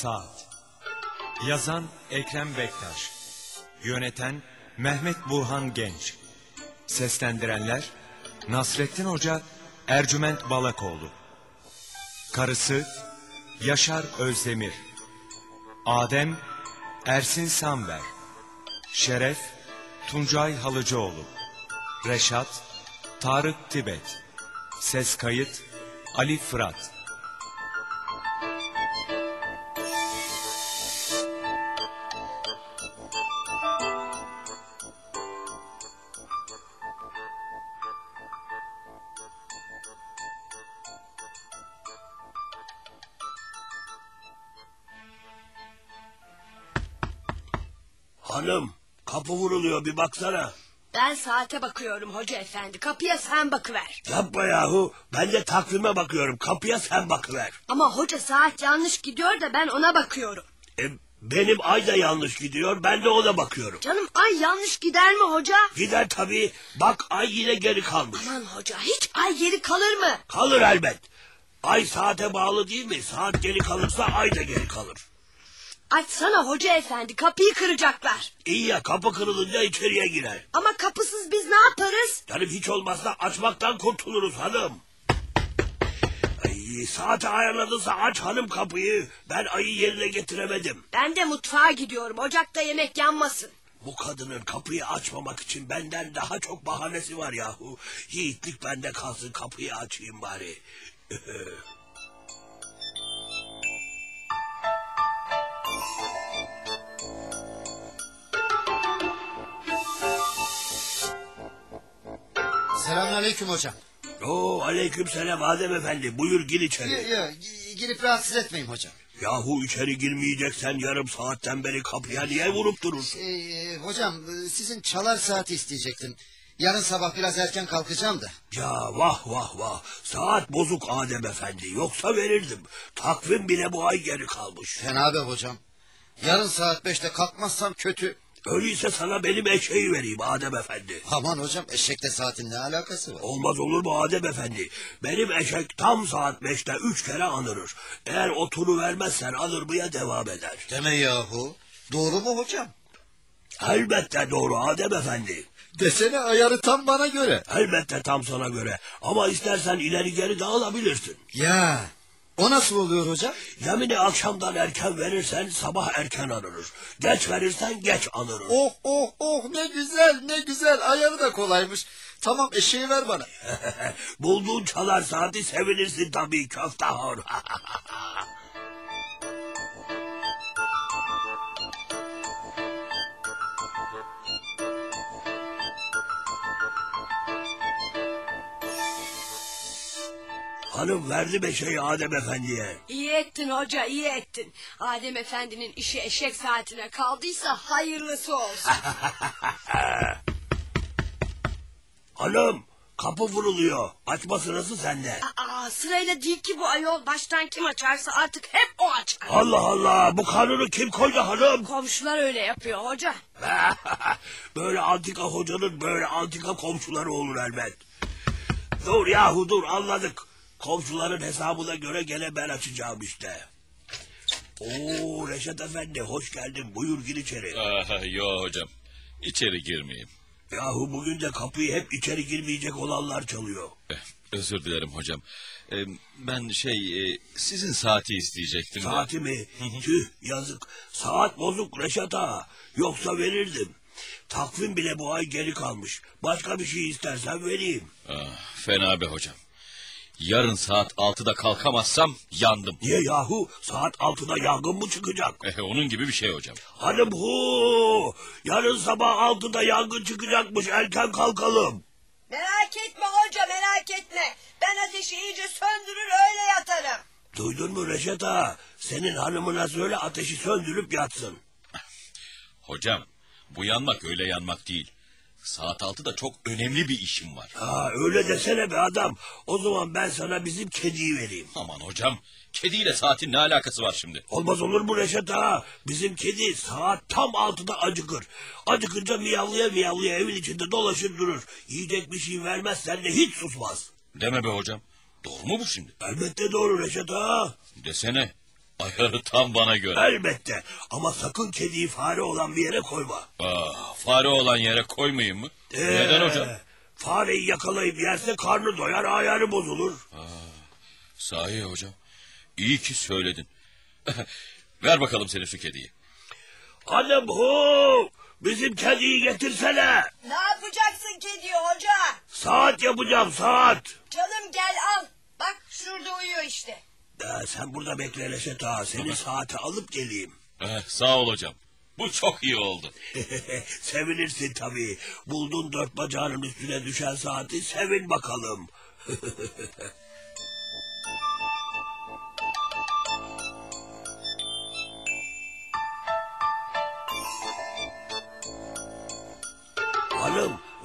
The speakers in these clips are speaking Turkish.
Saat. Yazan Ekrem Bektaş. Yöneten Mehmet Burhan Genç. Seslendirenler Nasrettin Hoca Ercüment Balakoğlu. Karısı Yaşar Özdemir. Adem Ersin Samver. Şeref Tuncay Halıcıoğlu. Reşat Tarık Tibet. Ses kayıt Ali Fırat Hanım kapı vuruluyor bir baksana. Ben saate bakıyorum hoca efendi. Kapıya sen bakıver. Yapma yahu ben de takvime bakıyorum kapıya sen bakıver. Ama hoca saat yanlış gidiyor da ben ona bakıyorum. E, benim ay da yanlış gidiyor ben de ona bakıyorum. Canım ay yanlış gider mi hoca? Gider tabii bak ay yine geri kalmış. Aman hoca hiç ay geri kalır mı? Kalır elbet. Ay saate bağlı değil mi? Saat geri kalırsa ay da geri kalır. Açsana hoca efendi kapıyı kıracaklar. İyi ya kapı kırılınca içeriye girer. Ama kapısız biz ne yaparız? Canım hiç olmazsa açmaktan kurtuluruz hanım. Ay, saate ayarladınsa aç hanım kapıyı. Ben ayı yerine getiremedim. Ben de mutfağa gidiyorum ocakta yemek yanmasın. Bu kadının kapıyı açmamak için benden daha çok bahanesi var yahu. Yiğitlik bende kalsın kapıyı açayım bari. Selamünaleyküm hocam. Oo aleyküm selam Adem efendi. Buyur gir Yo, içeri. yo, gi- girip rahatsız etmeyin hocam. Yahu içeri girmeyeceksen yarım saatten beri kapıya niye vurup durursun? Ee, hocam e, sizin çalar saati isteyecektim. Yarın sabah biraz erken kalkacağım da. Ya vah vah vah. Saat bozuk Adem efendi. Yoksa verirdim. Takvim bile bu ay geri kalmış. Fena be hocam. Yarın saat beşte kalkmazsam kötü. Öyleyse sana benim eşeği vereyim Adem efendi. Aman hocam eşekle saatin ne alakası var? Olmaz olur mu Adem Efendi? Benim eşek tam saat beşte üç kere anırır. Eğer otunu vermezsen anırmaya devam eder. Deme yahu. Doğru mu hocam? Elbette doğru Adem Efendi. Desene ayarı tam bana göre. Elbette tam sana göre. Ama istersen ileri geri de alabilirsin. Ya o nasıl oluyor hocam? Yemini akşamdan erken verirsen sabah erken anırır. Geç verirsen geç anırır. Oh oh oh ne güzel ne güzel ayarı da kolaymış. Tamam eşeği ver bana. Bulduğun çalar saati sevinirsin tabii köftahor. Hanım verdi beşeği Adem Efendi'ye. İyi ettin hoca iyi ettin. Adem efendinin işi eşek saatine kaldıysa hayırlısı olsun. Hanım kapı vuruluyor. Açma sırası sende. Aa, sırayla değil ki bu ayol baştan kim açarsa artık hep o açar. Allah Allah bu kanunu kim koydu hanım? Komşular öyle yapıyor hoca. böyle antika hocanın böyle antika komşuları olur elbet. Dur yahu dur anladık. Komşuların hesabına göre gene ben açacağım işte. Oo Reşat Efendi hoş geldin buyur gir içeri. Aha, yo hocam. İçeri girmeyeyim. Yahu bugün de kapıyı hep içeri girmeyecek olanlar çalıyor. Eh, özür dilerim hocam. Eh, ben şey e, sizin saati isteyecektim. de. Saati mi? Tüh yazık. Saat bozuk Reşat ağa. Yoksa verirdim. Takvim bile bu ay geri kalmış. Başka bir şey istersen vereyim. Ah, fena be hocam. Yarın saat altıda kalkamazsam yandım. Niye yahu? Saat altıda yangın mı çıkacak? Eh, onun gibi bir şey hocam. Hanım hu! Yarın sabah altıda yangın çıkacakmış. Erken kalkalım. Merak etme hoca merak etme. Ben ateşi iyice söndürür öyle yatarım. Duydun mu Reşat ağa? Senin hanımına söyle ateşi söndürüp yatsın. Hocam bu yanmak öyle yanmak değil. Saat altıda çok önemli bir işim var. Ha öyle desene be adam. O zaman ben sana bizim kediyi vereyim. Aman hocam kediyle saatin ne alakası var şimdi? Olmaz olur mu Reşat ağa? Bizim kedi saat tam altıda acıkır. Acıkınca miyavlaya miyavlaya evin içinde dolaşır durur. Yiyecek bir şey vermezsen de hiç susmaz. Deme be hocam. Doğru mu bu şimdi? Elbette doğru Reşat ağa. Desene. Ayarı tam bana göre. Elbette ama sakın kediyi fare olan bir yere koyma. Ah, fare olan yere koymayayım mı? Neden Ee, hocam? Fareyi yakalayıp yerse karnı doyar ayarı bozulur. Sahi hocam. İyi ki söyledin. Ver bakalım senin şu kediyi. Hanım hu bizim kediyi getirsene. Ne yapacaksın kediyi hoca? Saat yapacağım saat. Canım gel al. Bak şurada uyuyor işte. Ee, sen burada bekle Reşat ağa seni saate alıp geleyim. Eh, sağ ol hocam. Bu çok iyi oldu. Sevinirsin tabii. Buldun dört bacağının üstüne düşen saati sevin bakalım.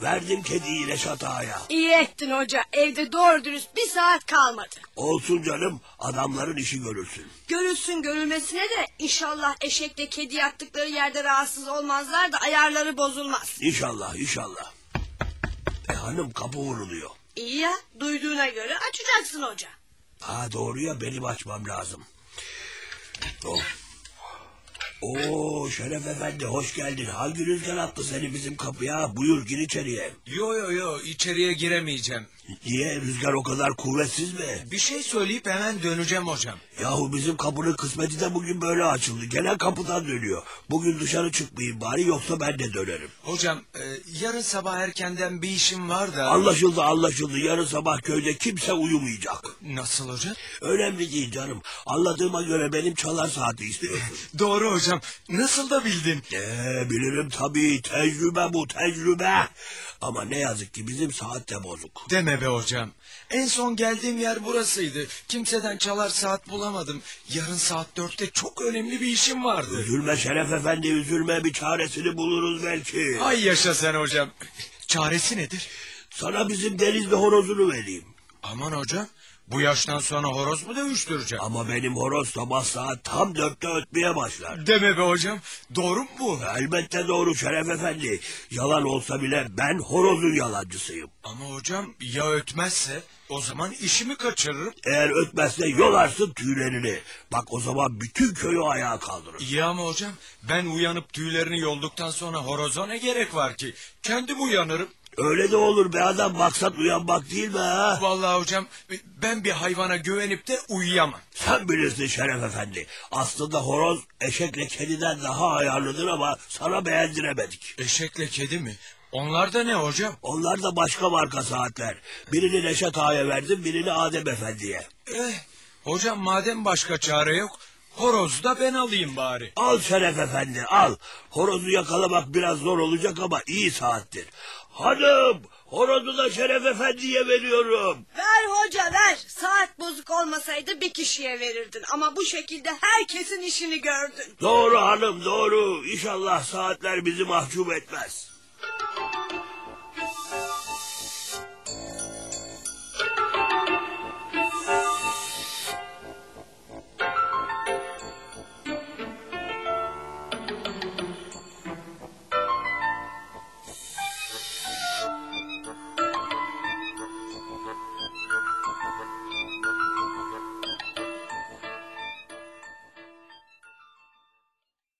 verdim kediyi Reşat Ağa'ya. İyi ettin hoca. Evde doğru dürüst bir saat kalmadı. Olsun canım adamların işi görülsün. Görülsün görülmesine de inşallah eşekle kedi yattıkları yerde rahatsız olmazlar da ayarları bozulmaz. İnşallah inşallah. E hanım kapı vuruluyor. İyi ya duyduğuna göre açacaksın hoca. Ha doğru ya benim açmam lazım. Oh. Oo Şeref Efendi hoş geldin. Hangi rüzgar attı seni bizim kapıya? Buyur gir içeriye. Yo yo yo içeriye giremeyeceğim. Niye rüzgar o kadar kuvvetsiz mi? Bir şey söyleyip hemen döneceğim hocam. Yahu bizim kapının kısmeti de bugün böyle açıldı. Gelen kapıdan dönüyor. Bugün dışarı çıkmayayım bari yoksa ben de dönerim. Hocam e, yarın sabah erkenden bir işim var da... Anlaşıldı anlaşıldı. Yarın sabah köyde kimse uyumayacak. Nasıl hocam? Önemli değil canım. Anladığıma göre benim çalar saati istiyorsun. Doğru hocam. Nasıl da bildin? Ee, bilirim tabii tecrübe bu tecrübe. Ama ne yazık ki bizim saat de bozuk. Deme be hocam. En son geldiğim yer burasıydı. Kimseden çalar saat bulamadım. Yarın saat dörtte çok önemli bir işim vardı. Üzülme Şeref Efendi üzülme bir çaresini buluruz belki. Ay yaşa sen hocam. Çaresi nedir? Sana bizim denizli horozunu vereyim. Aman hocam. Bu yaştan sonra horoz mu dövüştüreceğim? Ama benim horoz sabah saat tam dörtte ötmeye başlar. Deme be hocam. Doğru mu bu? Elbette doğru Şeref Efendi. Yalan olsa bile ben horozun yalancısıyım. Ama hocam ya ötmezse o zaman işimi kaçırırım. Eğer ötmezse yolarsın tüylerini. Bak o zaman bütün köyü ayağa kaldırır. İyi ama hocam ben uyanıp tüylerini yolduktan sonra horoza ne gerek var ki? Kendim uyanırım. Öyle de olur be adam maksat uyanmak değil mi ha? Vallahi hocam ben bir hayvana güvenip de uyuyamam. Sen bilirsin Şeref Efendi. Aslında horoz eşekle kediden daha ayarlıdır ama sana beğendiremedik. Eşekle kedi mi? Onlar da ne hocam? Onlar da başka marka saatler. Birini Neşet Ağa'ya verdim, birini Adem Efendi'ye. Eh, hocam madem başka çare yok, horozu da ben alayım bari. Al Şeref Efendi, al. Horozu yakalamak biraz zor olacak ama iyi saattir. Hanım, horozu da Şeref Efendi'ye veriyorum. Ver hoca ver. Saat bozuk olmasaydı bir kişiye verirdin. Ama bu şekilde herkesin işini gördün. Doğru hanım, doğru. İnşallah saatler bizi mahcup etmez.